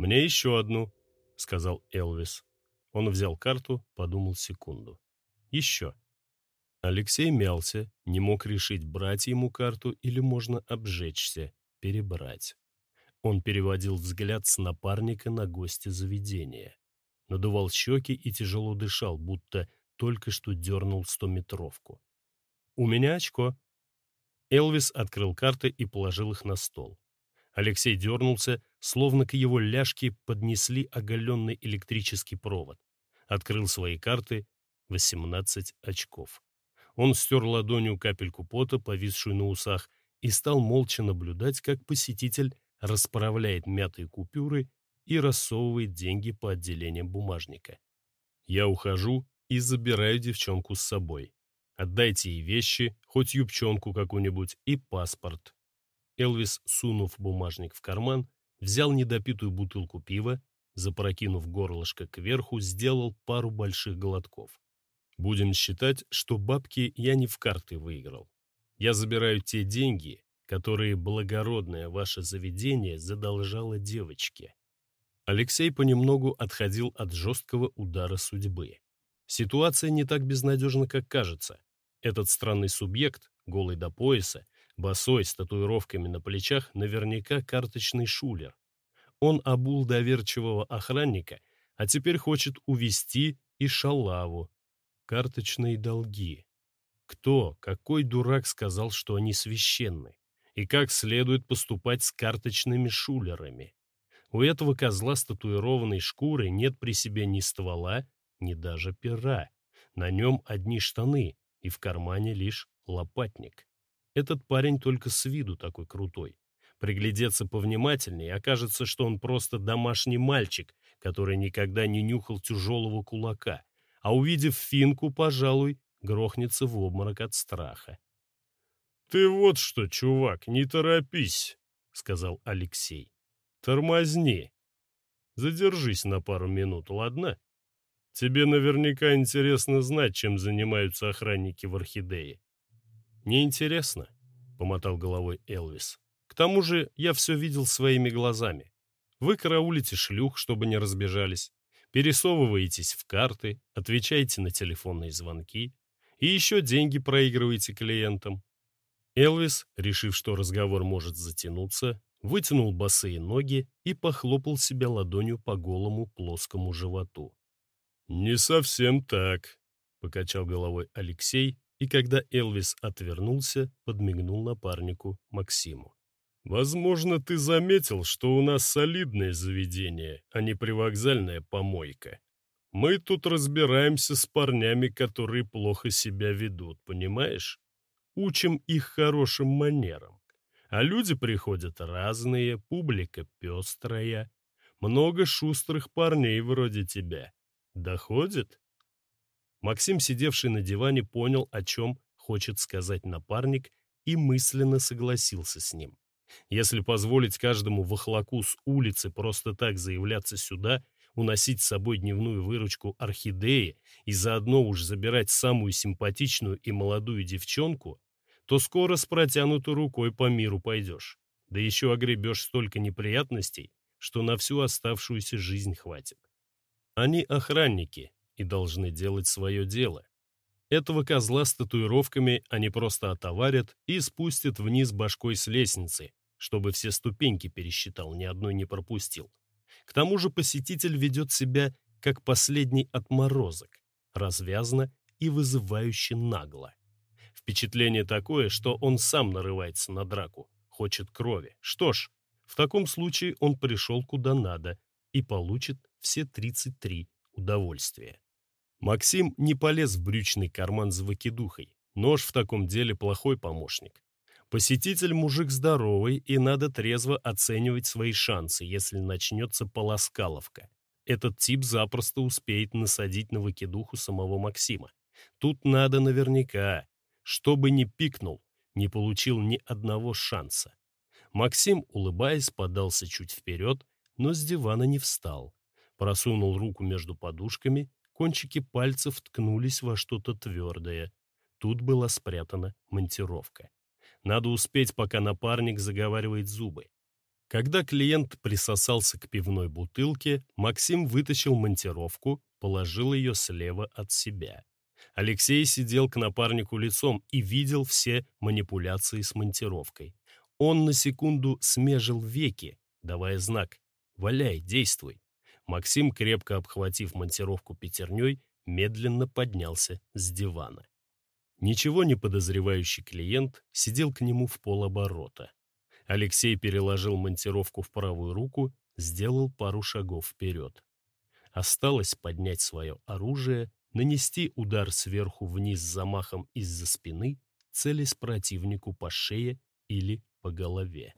«Мне еще одну», — сказал Элвис. Он взял карту, подумал секунду. «Еще». Алексей мялся, не мог решить, брать ему карту или можно обжечься, перебрать. Он переводил взгляд с напарника на гостя заведения. Надувал щеки и тяжело дышал, будто только что дернул стометровку. «У меня очко». Элвис открыл карты и положил их на стол. Алексей дернулся, словно к его ляжке поднесли оголенный электрический провод. Открыл свои карты — 18 очков. Он стер ладонью капельку пота, повисшую на усах, и стал молча наблюдать, как посетитель расправляет мятые купюры и рассовывает деньги по отделениям бумажника. Я ухожу и забираю девчонку с собой. Отдайте ей вещи, хоть юбчонку какую-нибудь и паспорт. Элвис, сунув бумажник в карман, взял недопитую бутылку пива, запрокинув горлышко кверху, сделал пару больших глотков. Будем считать, что бабки я не в карты выиграл. Я забираю те деньги, которые благородное ваше заведение задолжало девочке. Алексей понемногу отходил от жесткого удара судьбы. Ситуация не так безнадежна, как кажется. Этот странный субъект, голый до пояса, босой, с татуировками на плечах, наверняка карточный шулер. Он обул доверчивого охранника, а теперь хочет увести и шалаву. Карточные долги. Кто, какой дурак сказал, что они священны? и как следует поступать с карточными шулерами. У этого козла с татуированной шкурой нет при себе ни ствола, ни даже пера. На нем одни штаны, и в кармане лишь лопатник. Этот парень только с виду такой крутой. Приглядеться повнимательнее, окажется, что он просто домашний мальчик, который никогда не нюхал тяжелого кулака, а увидев финку, пожалуй, грохнется в обморок от страха. «Ты вот что, чувак, не торопись», — сказал Алексей. «Тормозни. Задержись на пару минут, ладно? Тебе наверняка интересно знать, чем занимаются охранники в Орхидее». «Неинтересно», — помотал головой Элвис. «К тому же я все видел своими глазами. Вы караулите шлюх, чтобы не разбежались, пересовываетесь в карты, отвечаете на телефонные звонки и еще деньги проигрываете клиентам. Элвис, решив, что разговор может затянуться, вытянул босые ноги и похлопал себя ладонью по голому плоскому животу. «Не совсем так», — покачал головой Алексей, и когда Элвис отвернулся, подмигнул напарнику Максиму. «Возможно, ты заметил, что у нас солидное заведение, а не привокзальная помойка. Мы тут разбираемся с парнями, которые плохо себя ведут, понимаешь? учим их хорошим манерам. А люди приходят разные, публика пестрая. Много шустрых парней вроде тебя. Доходит? Максим, сидевший на диване, понял, о чем хочет сказать напарник, и мысленно согласился с ним. Если позволить каждому вахлаку с улицы просто так заявляться сюда, уносить с собой дневную выручку орхидеи и заодно уж забирать самую симпатичную и молодую девчонку, то скоро с протянутой рукой по миру пойдешь. Да еще огребешь столько неприятностей, что на всю оставшуюся жизнь хватит. Они охранники и должны делать свое дело. Этого козла с татуировками они просто отоварят и спустят вниз башкой с лестницы, чтобы все ступеньки пересчитал, ни одной не пропустил. К тому же посетитель ведет себя как последний отморозок, развязно и вызывающе нагло. Впечатление такое, что он сам нарывается на драку, хочет крови. Что ж, в таком случае он пришел куда надо и получит все 33 удовольствия. Максим не полез в брючный карман за выкидухой. Нож в таком деле плохой помощник. Посетитель мужик здоровый, и надо трезво оценивать свои шансы, если начнется полоскаловка. Этот тип запросто успеет насадить на выкидуху самого Максима. Тут надо наверняка, чтобы не пикнул, не получил ни одного шанса. Максим, улыбаясь, подался чуть вперед, но с дивана не встал. Просунул руку между подушками, кончики пальцев ткнулись во что-то твердое. Тут была спрятана монтировка. Надо успеть, пока напарник заговаривает зубы. Когда клиент присосался к пивной бутылке, Максим вытащил монтировку, положил ее слева от себя. Алексей сидел к напарнику лицом и видел все манипуляции с монтировкой. Он на секунду смежил веки, давая знак «Валяй, действуй». Максим, крепко обхватив монтировку пятерней, медленно поднялся с дивана. Ничего не подозревающий клиент сидел к нему в полоборота. Алексей переложил монтировку в правую руку, сделал пару шагов вперед. Осталось поднять свое оружие, нанести удар сверху вниз замахом из-за спины, целясь противнику по шее или по голове.